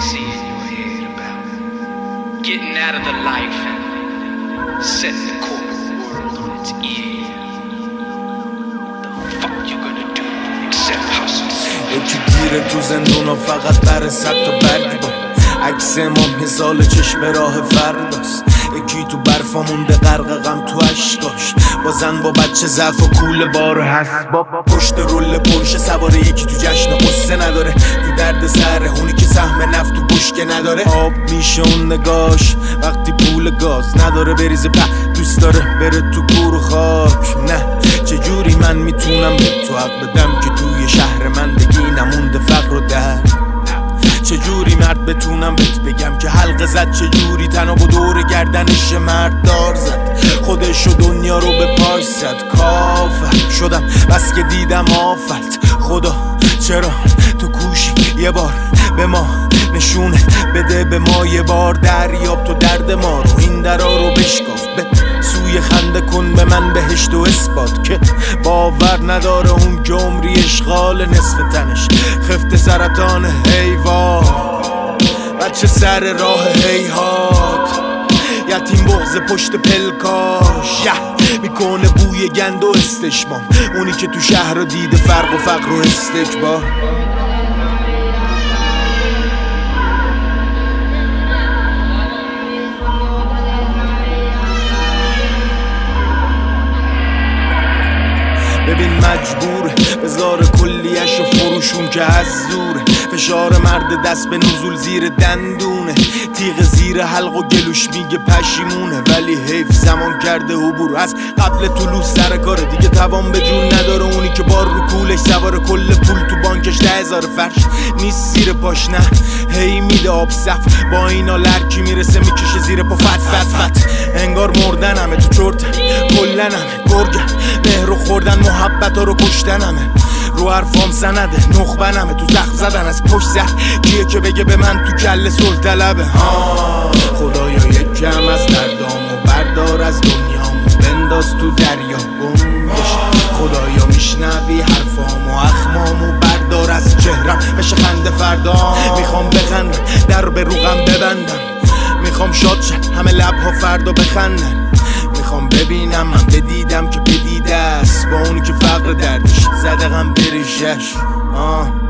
fantasy in your head about getting out of the life and setting the corporate world on its ear. The fuck you gonna do except hustle? یکی گیره تو زندونم فقط بر ثبت و برگ عکس ما هزال چشم راه فرداست یکی تو برفا مونده غرق غم تو اشکاش با زن با بچه ضعف و کول بار و با پشت رول پرشه سواره یکی تو جشن قصه نداره. تو درد سر اونی که سهم نفت تو بشکه نداره. آب میشه اون نگاش وقتی پول گاز نداره بریزه په دوست داره بره تو گور خاک. نه چجوری من می‌تونم به تو حق بدم که توی شهر من بگی نمونده فقر و درد؟ چجوری مرد بتونم بهت بگم که حلقه زد؟ چجوری تنها و دور گردنش مرد دار زد. خودش و دنیا رو به پاش زد. کافر شدم بس که دیدم آفت. خدا چرا تو کوشی یه بار به ما نشونه بده؟ به ما یه بار دریاب تو درد ما رو. این درا رو بشکاف. به سوی خنده کن به من بهشت و اثبات که باور نداره اون که عمری اشغال نصف تنش. خفت سرطان حیوان. بچه سر راه هیهات بغز پشت پلکاش می‌کنه بوی گند و استشمام. اونی که تو شهر رو دیده فرق و فقر و استکبار ببین مجبور بذار کلیش و فروشون که از زور فشار مرد دست به نزول زیر دندونه. تیغ زیر حلق و گلوش میگه پشیمونه. ولی حیف زمان کرده عبور. از قبل طلوع سر کاره. دیگه توان به جون نداره. اونی که بار رو کولش سوار کل پول تو بانکش ده هزار فرش نیست زیر پاش نه. هی میده آب صف با اینا لرکی می‌رسه می‌کشه زیر پا. فت فت فت. انگار مردن همه تو چرت. کلن همه گرگن مهر خوردن محبت ها رو کشتن همه رو حرفام سنده نخبنمه تو زخم زدن از پشت سر. کیه که بگه به من تو کل سل طلبه؟ ها. خدایا یک کم از دردامو بردار از دنیامو. بنداز تو دریا گم بشه خدایا میشنوی حرفامو اخمامو بردار از چهرم. بشه خنده فردا. می‌خوام بخندم در به روغم ببندم. می‌خوام شاد شم همه لبها فردا بخندن. می‌خوام ببینم من بدیدم که بدیده است. با اونی که فقر دردش زده غم بریشش آه.